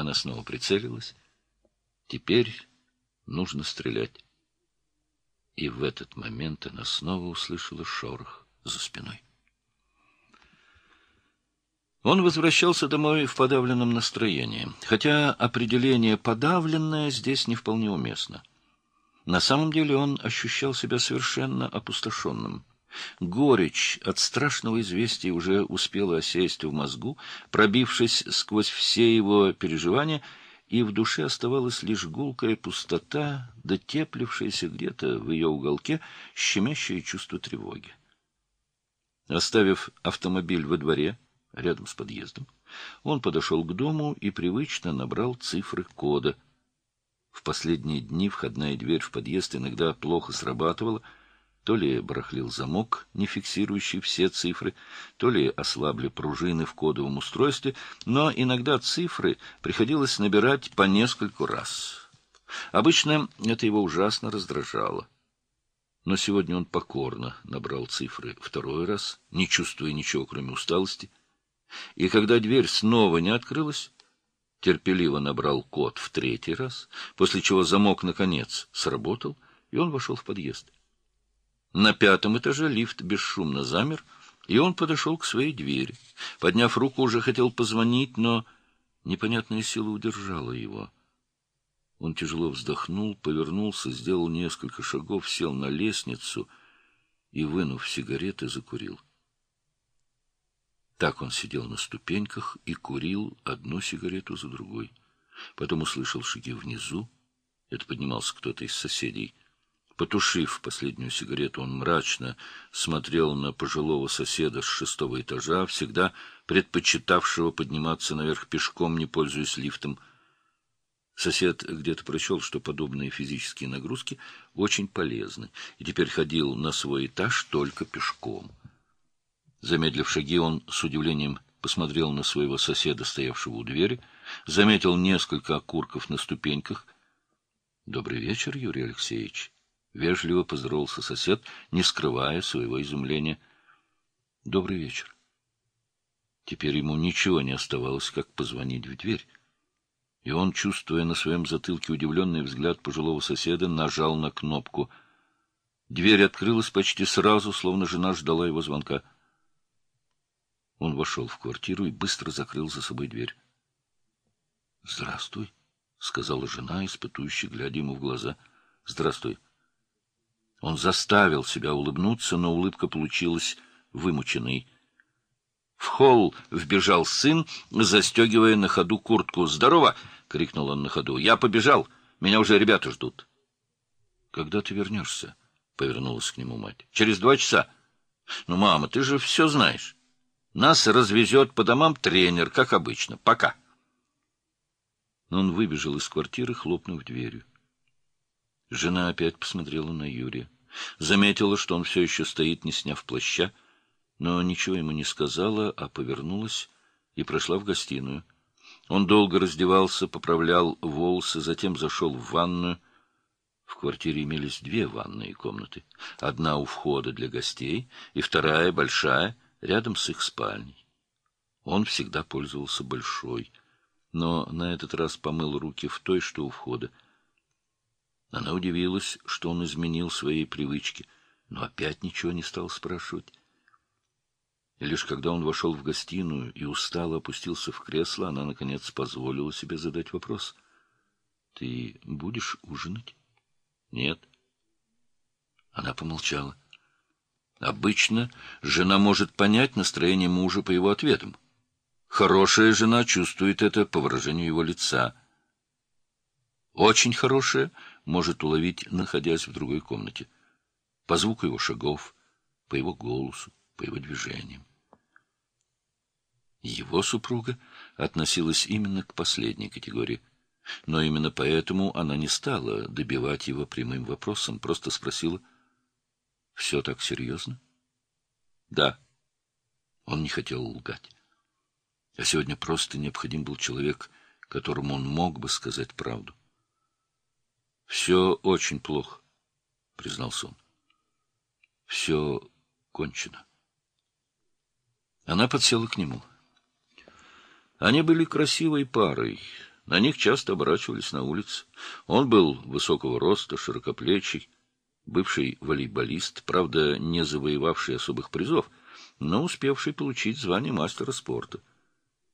Она снова прицелилась. Теперь нужно стрелять. И в этот момент она снова услышала шорох за спиной. Он возвращался домой в подавленном настроении, хотя определение «подавленное» здесь не вполне уместно. На самом деле он ощущал себя совершенно опустошенным. Горечь от страшного известия уже успела осесть в мозгу, пробившись сквозь все его переживания, и в душе оставалась лишь гулкая пустота, дотеплившаяся где-то в ее уголке щемящее чувство тревоги. Оставив автомобиль во дворе, рядом с подъездом, он подошел к дому и привычно набрал цифры кода. В последние дни входная дверь в подъезд иногда плохо срабатывала, то ли барахлил замок, не фиксирующий все цифры, то ли ослабли пружины в кодовом устройстве, но иногда цифры приходилось набирать по нескольку раз. Обычно это его ужасно раздражало. Но сегодня он покорно набрал цифры второй раз, не чувствуя ничего, кроме усталости. И когда дверь снова не открылась, терпеливо набрал код в третий раз, после чего замок, наконец, сработал, и он вошел в подъезд. На пятом этаже лифт бесшумно замер, и он подошел к своей двери. Подняв руку, уже хотел позвонить, но непонятная сила удержала его. Он тяжело вздохнул, повернулся, сделал несколько шагов, сел на лестницу и, вынув сигареты, закурил. Так он сидел на ступеньках и курил одну сигарету за другой. Потом услышал шаги внизу. Это поднимался кто-то из соседей. Потушив последнюю сигарету, он мрачно смотрел на пожилого соседа с шестого этажа, всегда предпочитавшего подниматься наверх пешком, не пользуясь лифтом. Сосед где-то прочел, что подобные физические нагрузки очень полезны, и теперь ходил на свой этаж только пешком. Замедлив шаги, он с удивлением посмотрел на своего соседа, стоявшего у двери, заметил несколько окурков на ступеньках. — Добрый вечер, Юрий Алексеевич. Вежливо поздоровался сосед, не скрывая своего изумления. — Добрый вечер. Теперь ему ничего не оставалось, как позвонить в дверь. И он, чувствуя на своем затылке удивленный взгляд пожилого соседа, нажал на кнопку. Дверь открылась почти сразу, словно жена ждала его звонка. — он вошел в квартиру и быстро закрыл за собой дверь. — Здравствуй, — сказала жена, испытующая, глядя ему в глаза. — Здравствуй. Он заставил себя улыбнуться, но улыбка получилась вымученной. В холл вбежал сын, застегивая на ходу куртку. «Здорово!» — крикнул он на ходу. «Я побежал! Меня уже ребята ждут!» «Когда ты вернешься?» — повернулась к нему мать. «Через два часа. Ну, мама, ты же все знаешь». Нас развезет по домам тренер, как обычно. Пока. Он выбежал из квартиры, хлопнув дверью. Жена опять посмотрела на Юрия. Заметила, что он все еще стоит, не сняв плаща, но ничего ему не сказала, а повернулась и прошла в гостиную. Он долго раздевался, поправлял волосы, затем зашел в ванную. В квартире имелись две ванные комнаты. Одна у входа для гостей и вторая, большая, рядом с их спальней. Он всегда пользовался большой, но на этот раз помыл руки в той, что у входа. Она удивилась, что он изменил свои привычки, но опять ничего не стал спрашивать. И лишь когда он вошел в гостиную и устало опустился в кресло, она, наконец, позволила себе задать вопрос. — Ты будешь ужинать? — Нет. Она помолчала. — Обычно жена может понять настроение мужа по его ответам. Хорошая жена чувствует это по выражению его лица. Очень хорошая может уловить, находясь в другой комнате, по звуку его шагов, по его голосу, по его движениям. Его супруга относилась именно к последней категории, но именно поэтому она не стала добивать его прямым вопросом, просто спросила, все так серьезно? Да. Он не хотел лгать. А сегодня просто необходим был человек, которому он мог бы сказать правду. Все очень плохо, признался он. Все кончено. Она подсела к нему. Они были красивой парой, На них часто оборачивались на улице. Он был высокого роста, широкоплечий, бывший волейболист, правда, не завоевавший особых призов, но успевший получить звание мастера спорта.